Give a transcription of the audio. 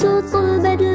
صوت البدل